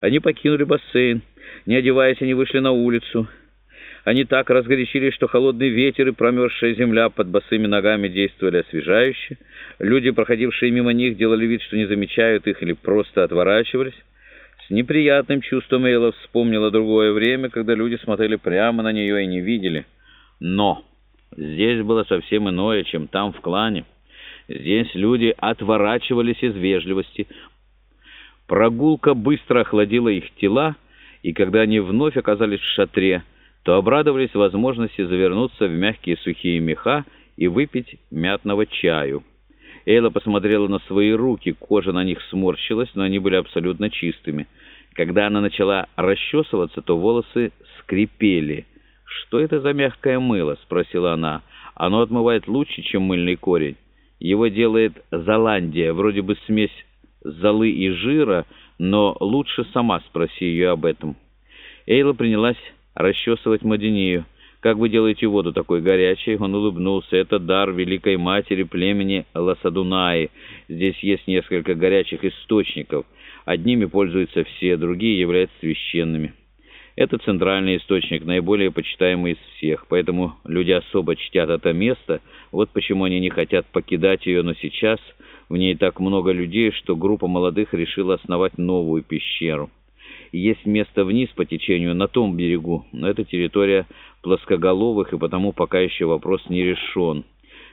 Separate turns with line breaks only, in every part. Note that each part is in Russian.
Они покинули бассейн. Не одеваясь, они вышли на улицу. Они так разгорячились, что холодный ветер и промерзшая земля под босыми ногами действовали освежающе. Люди, проходившие мимо них, делали вид, что не замечают их или просто отворачивались. С неприятным чувством Эйла вспомнила другое время, когда люди смотрели прямо на нее и не видели. Но здесь было совсем иное, чем там, в клане. Здесь люди отворачивались из вежливости. Прогулка быстро охладила их тела, и когда они вновь оказались в шатре, то обрадовались возможности завернуться в мягкие сухие меха и выпить мятного чаю. Эйла посмотрела на свои руки, кожа на них сморщилась, но они были абсолютно чистыми. Когда она начала расчесываться, то волосы скрипели. «Что это за мягкое мыло?» — спросила она. «Оно отмывает лучше, чем мыльный корень. Его делает Золандия, вроде бы смесь золы и жира, но лучше сама спроси ее об этом». Эйла принялась расчесывать Мадинею. «Как вы делаете воду такой горячей?» Он улыбнулся. «Это дар Великой Матери племени Ласадунаи. Здесь есть несколько горячих источников. Одними пользуются все, другие являются священными». Это центральный источник, наиболее почитаемый из всех, поэтому люди особо чтят это место. Вот почему они не хотят покидать ее, но сейчас в ней так много людей, что группа молодых решила основать новую пещеру. Есть место вниз по течению на том берегу, но это территория плоскоголовых, и потому пока еще вопрос не решен.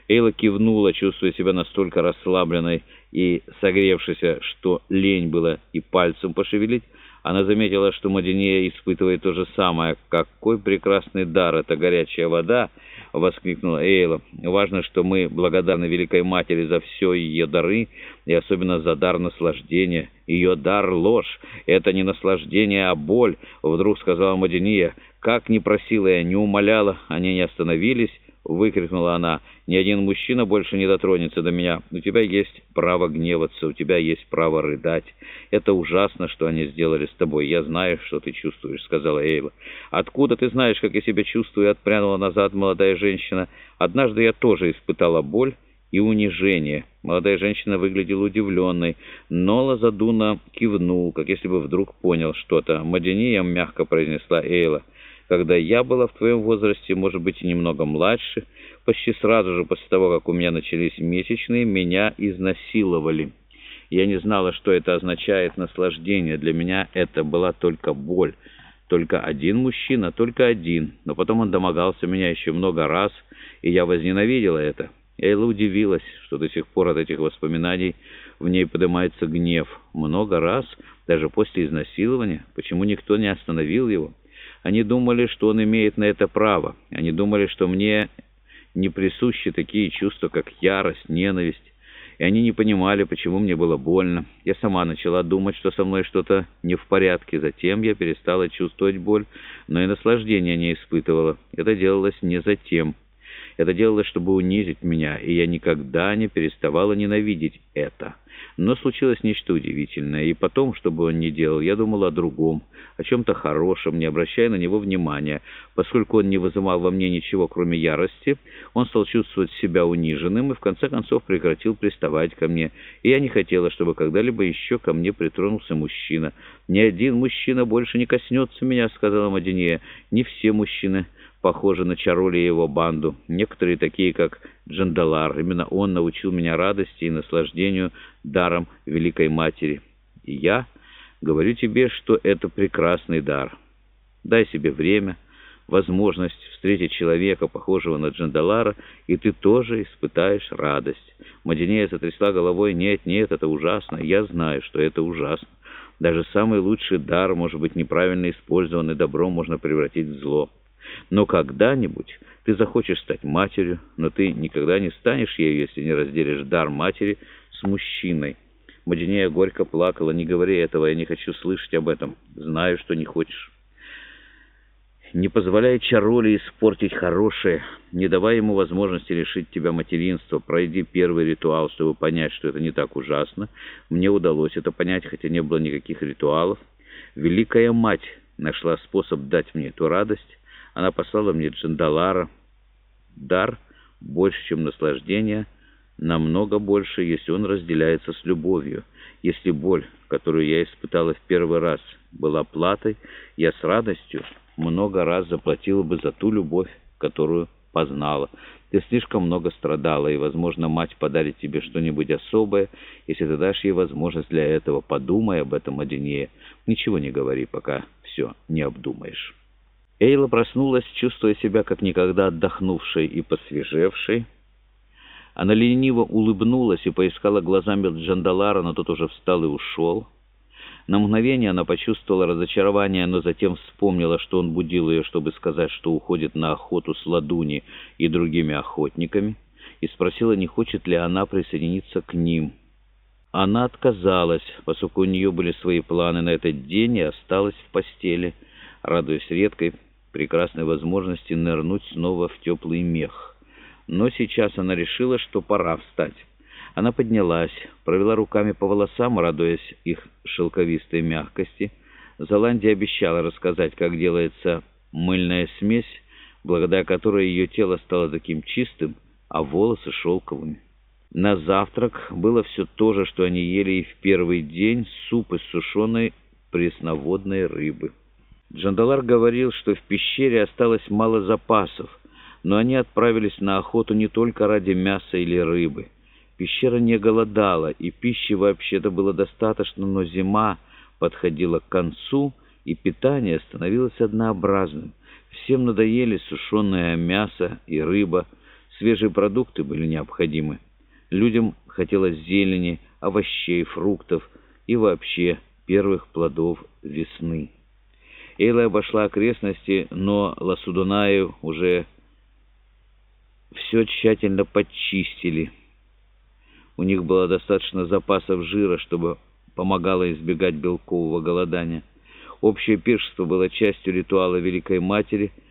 Эйла кивнула, чувствуя себя настолько расслабленной и согревшейся, что лень было и пальцем пошевелить. Она заметила, что Мадинея испытывает то же самое. «Какой прекрасный дар! Это горячая вода!» — воскликнула Эйла. «Важно, что мы благодарны Великой Матери за все ее дары, и особенно за дар наслаждения. Ее дар — ложь. Это не наслаждение, а боль», — вдруг сказала Мадиния. «Как ни просила я, не умоляла, они не остановились». — выкрикнула она. «Ни один мужчина больше не дотронется до меня. У тебя есть право гневаться, у тебя есть право рыдать. Это ужасно, что они сделали с тобой. Я знаю, что ты чувствуешь», — сказала Эйла. «Откуда ты знаешь, как я себя чувствую?» — отпрянула назад молодая женщина. «Однажды я тоже испытала боль» и унижение. Молодая женщина выглядела удивленной, но Лазадуна кивнул, как если бы вдруг понял что-то. «Мадения», — мягко произнесла Эйла, — когда я была в твоем возрасте, может быть, и немного младше, почти сразу же после того, как у меня начались месячные, меня изнасиловали. Я не знала, что это означает наслаждение. Для меня это была только боль. Только один мужчина, только один. Но потом он домогался меня еще много раз, и я возненавидела это. Эйла удивилась, что до сих пор от этих воспоминаний в ней поднимается гнев. Много раз, даже после изнасилования. Почему никто не остановил его? Они думали, что он имеет на это право. Они думали, что мне не присущи такие чувства, как ярость, ненависть. И они не понимали, почему мне было больно. Я сама начала думать, что со мной что-то не в порядке. Затем я перестала чувствовать боль, но и наслаждения не испытывала. Это делалось не затем. Это делалось, чтобы унизить меня, и я никогда не переставала ненавидеть это. Но случилось нечто удивительное, и потом, что бы он ни делал, я думал о другом, о чем-то хорошем, не обращая на него внимания. Поскольку он не вызывал во мне ничего, кроме ярости, он стал чувствовать себя униженным и в конце концов прекратил приставать ко мне, и я не хотела, чтобы когда-либо еще ко мне притронулся мужчина. «Ни один мужчина больше не коснется меня», — сказала Мадинея. «Не все мужчины» похожи на Чароли и его банду. Некоторые такие, как Джандалар. Именно он научил меня радости и наслаждению даром Великой Матери. И я говорю тебе, что это прекрасный дар. Дай себе время, возможность встретить человека, похожего на Джандалара, и ты тоже испытаешь радость. Мадинея затрясла головой. «Нет, нет, это ужасно. Я знаю, что это ужасно. Даже самый лучший дар может быть неправильно использован, и добро можно превратить в зло». Но когда-нибудь ты захочешь стать матерью, но ты никогда не станешь ею, если не разделишь дар матери с мужчиной. Мадинея горько плакала. «Не говори этого, я не хочу слышать об этом. Знаю, что не хочешь». Не позволяй Чароли испортить хорошее, не давай ему возможности решить тебя материнство. Пройди первый ритуал, чтобы понять, что это не так ужасно. Мне удалось это понять, хотя не было никаких ритуалов. Великая Мать нашла способ дать мне эту радость, она послала мне Джандалара. Дар больше, чем наслаждение, намного больше, если он разделяется с любовью. Если боль, которую я испытала в первый раз, была платой, я с радостью много раз заплатила бы за ту любовь, которую познала. Ты слишком много страдала, и, возможно, мать подарит тебе что-нибудь особое, если ты дашь ей возможность для этого. Подумай об этом, Адинея. Ничего не говори, пока все не обдумаешь». Эйла проснулась, чувствуя себя как никогда отдохнувшей и посвежевшей. Она лениво улыбнулась и поискала глазами Джандалара, но тот уже встал и ушел. На мгновение она почувствовала разочарование, но затем вспомнила, что он будил ее, чтобы сказать, что уходит на охоту с Ладуни и другими охотниками, и спросила, не хочет ли она присоединиться к ним. Она отказалась, поскольку у нее были свои планы на этот день, и осталась в постели, радуясь редкой прекрасной возможности нырнуть снова в теплый мех. Но сейчас она решила, что пора встать. Она поднялась, провела руками по волосам, радуясь их шелковистой мягкости. Золандия обещала рассказать, как делается мыльная смесь, благодаря которой ее тело стало таким чистым, а волосы шелковыми. На завтрак было все то же, что они ели и в первый день, суп из сушеной пресноводной рыбы. Джандалар говорил, что в пещере осталось мало запасов, но они отправились на охоту не только ради мяса или рыбы. Пещера не голодала, и пищи вообще-то было достаточно, но зима подходила к концу, и питание становилось однообразным. Всем надоели сушеное мясо и рыба, свежие продукты были необходимы. Людям хотелось зелени, овощей, фруктов и вообще первых плодов весны. Эйла обошла окрестности, но Ласудунаев уже все тщательно подчистили. У них было достаточно запасов жира, чтобы помогало избегать белкового голодания. Общее пиршество было частью ритуала Великой Матери –